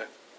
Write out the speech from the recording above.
Okay.